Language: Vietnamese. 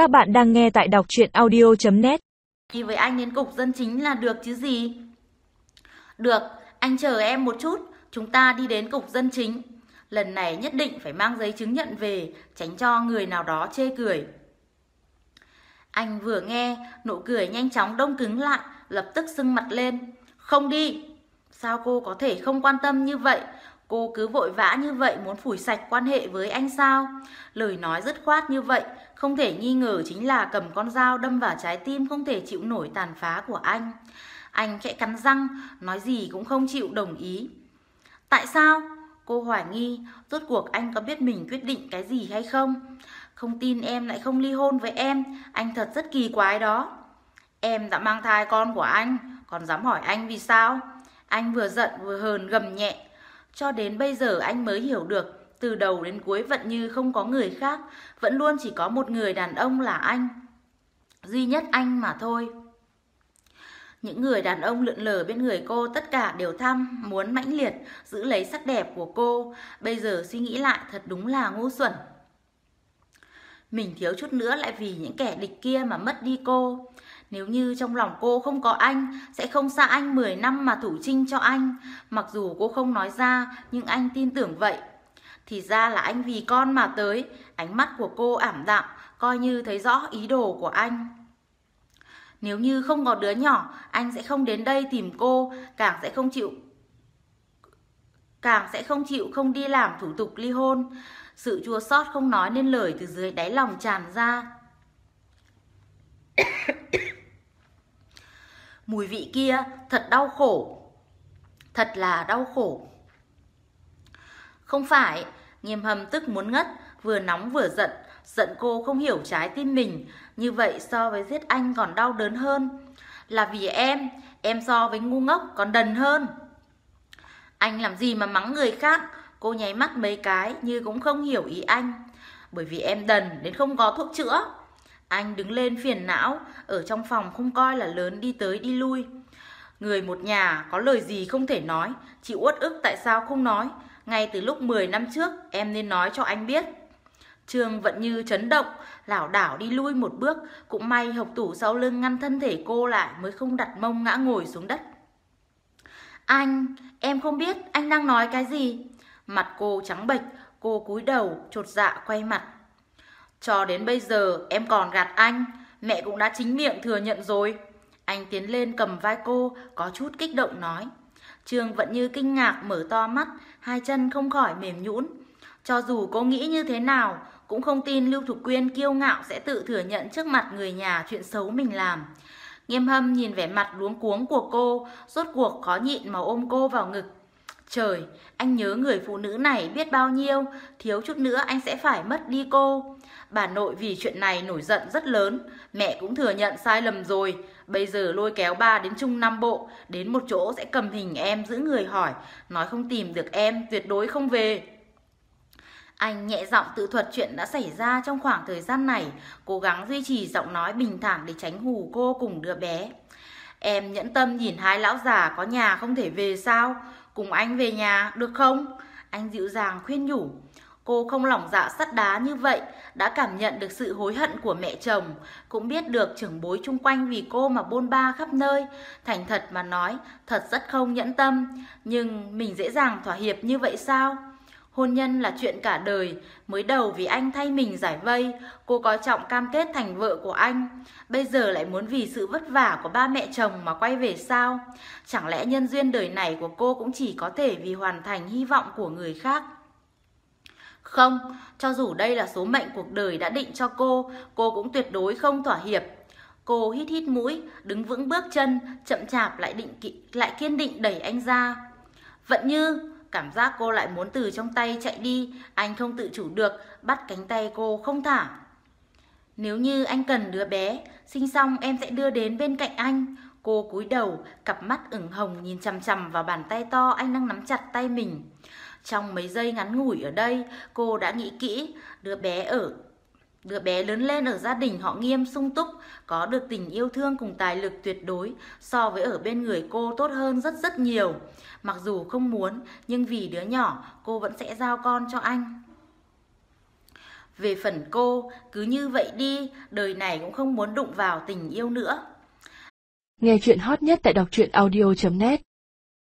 Các bạn đang nghe tại đọc chuyện audio.net Đi với anh đến cục dân chính là được chứ gì? Được, anh chờ em một chút, chúng ta đi đến cục dân chính. Lần này nhất định phải mang giấy chứng nhận về, tránh cho người nào đó chê cười. Anh vừa nghe, nụ cười nhanh chóng đông cứng lại, lập tức sưng mặt lên. Không đi! Sao cô có thể không quan tâm như vậy? Cô cứ vội vã như vậy muốn phủi sạch quan hệ với anh sao? Lời nói dứt khoát như vậy, không thể nghi ngờ chính là cầm con dao đâm vào trái tim không thể chịu nổi tàn phá của anh. Anh khẽ cắn răng, nói gì cũng không chịu đồng ý. Tại sao? Cô hoài nghi, rốt cuộc anh có biết mình quyết định cái gì hay không? Không tin em lại không ly hôn với em, anh thật rất kỳ quái đó. Em đã mang thai con của anh, còn dám hỏi anh vì sao? Anh vừa giận vừa hờn gầm nhẹ. Cho đến bây giờ anh mới hiểu được, từ đầu đến cuối vẫn như không có người khác, vẫn luôn chỉ có một người đàn ông là anh. Duy nhất anh mà thôi. Những người đàn ông lượn lờ bên người cô tất cả đều thăm, muốn mãnh liệt, giữ lấy sắc đẹp của cô. Bây giờ suy nghĩ lại thật đúng là ngu xuẩn. Mình thiếu chút nữa lại vì những kẻ địch kia mà mất đi cô. Nếu như trong lòng cô không có anh, sẽ không xa anh 10 năm mà thủ trinh cho anh. Mặc dù cô không nói ra, nhưng anh tin tưởng vậy. Thì ra là anh vì con mà tới, ánh mắt của cô ảm đạm, coi như thấy rõ ý đồ của anh. Nếu như không có đứa nhỏ, anh sẽ không đến đây tìm cô, càng sẽ không chịu càng sẽ không chịu không đi làm thủ tục ly hôn. Sự chua xót không nói nên lời từ dưới đáy lòng tràn ra. Mùi vị kia thật đau khổ. Thật là đau khổ. Không phải, nghiêm hầm tức muốn ngất, vừa nóng vừa giận, giận cô không hiểu trái tim mình, như vậy so với giết anh còn đau đớn hơn. Là vì em, em so với ngu ngốc còn đần hơn. Anh làm gì mà mắng người khác, cô nháy mắt mấy cái như cũng không hiểu ý anh. Bởi vì em đần đến không có thuốc chữa. Anh đứng lên phiền não, ở trong phòng không coi là lớn đi tới đi lui. Người một nhà có lời gì không thể nói, chị uất ức tại sao không nói. Ngay từ lúc 10 năm trước em nên nói cho anh biết. Trương vẫn như chấn động, lảo đảo đi lui một bước, cũng may hộc tủ sau lưng ngăn thân thể cô lại mới không đặt mông ngã ngồi xuống đất. Anh, em không biết anh đang nói cái gì. Mặt cô trắng bệch, cô cúi đầu, trột dạ quay mặt. Cho đến bây giờ em còn gạt anh, mẹ cũng đã chính miệng thừa nhận rồi. Anh tiến lên cầm vai cô, có chút kích động nói. Trương vẫn như kinh ngạc mở to mắt, hai chân không khỏi mềm nhũn. Cho dù cô nghĩ như thế nào, cũng không tin Lưu Thục Quyên kiêu ngạo sẽ tự thừa nhận trước mặt người nhà chuyện xấu mình làm. Nghiêm hâm nhìn vẻ mặt luống cuống của cô, rốt cuộc khó nhịn mà ôm cô vào ngực. Trời, anh nhớ người phụ nữ này biết bao nhiêu, thiếu chút nữa anh sẽ phải mất đi cô. Bà nội vì chuyện này nổi giận rất lớn, mẹ cũng thừa nhận sai lầm rồi. Bây giờ lôi kéo ba đến Trung Nam Bộ, đến một chỗ sẽ cầm hình em giữ người hỏi, nói không tìm được em, tuyệt đối không về. Anh nhẹ giọng tự thuật chuyện đã xảy ra trong khoảng thời gian này, cố gắng duy trì giọng nói bình thản để tránh hù cô cùng đứa bé. Em nhẫn tâm nhìn hai lão già có nhà không thể về sao? Cùng anh về nhà, được không? Anh dịu dàng khuyên nhủ. Cô không lỏng dạ sắt đá như vậy, đã cảm nhận được sự hối hận của mẹ chồng, cũng biết được trưởng bối chung quanh vì cô mà bôn ba khắp nơi. Thành thật mà nói, thật rất không nhẫn tâm, nhưng mình dễ dàng thỏa hiệp như vậy sao? Hôn nhân là chuyện cả đời, mới đầu vì anh thay mình giải vây, cô có trọng cam kết thành vợ của anh. Bây giờ lại muốn vì sự vất vả của ba mẹ chồng mà quay về sao? Chẳng lẽ nhân duyên đời này của cô cũng chỉ có thể vì hoàn thành hy vọng của người khác? Không, cho dù đây là số mệnh cuộc đời đã định cho cô, cô cũng tuyệt đối không thỏa hiệp. Cô hít hít mũi, đứng vững bước chân, chậm chạp lại định lại kiên định đẩy anh ra. Vận như Cảm giác cô lại muốn từ trong tay chạy đi, anh không tự chủ được, bắt cánh tay cô không thả. Nếu như anh cần đứa bé, sinh xong em sẽ đưa đến bên cạnh anh. Cô cúi đầu, cặp mắt ửng hồng nhìn chằm chằm vào bàn tay to anh đang nắm chặt tay mình. Trong mấy giây ngắn ngủi ở đây, cô đã nghĩ kỹ, đứa bé ở Đứa bé lớn lên ở gia đình họ nghiêm sung túc, có được tình yêu thương cùng tài lực tuyệt đối, so với ở bên người cô tốt hơn rất rất nhiều. Mặc dù không muốn, nhưng vì đứa nhỏ, cô vẫn sẽ giao con cho anh. Về phần cô, cứ như vậy đi, đời này cũng không muốn đụng vào tình yêu nữa. Nghe chuyện hot nhất tại đọc truyện audio.net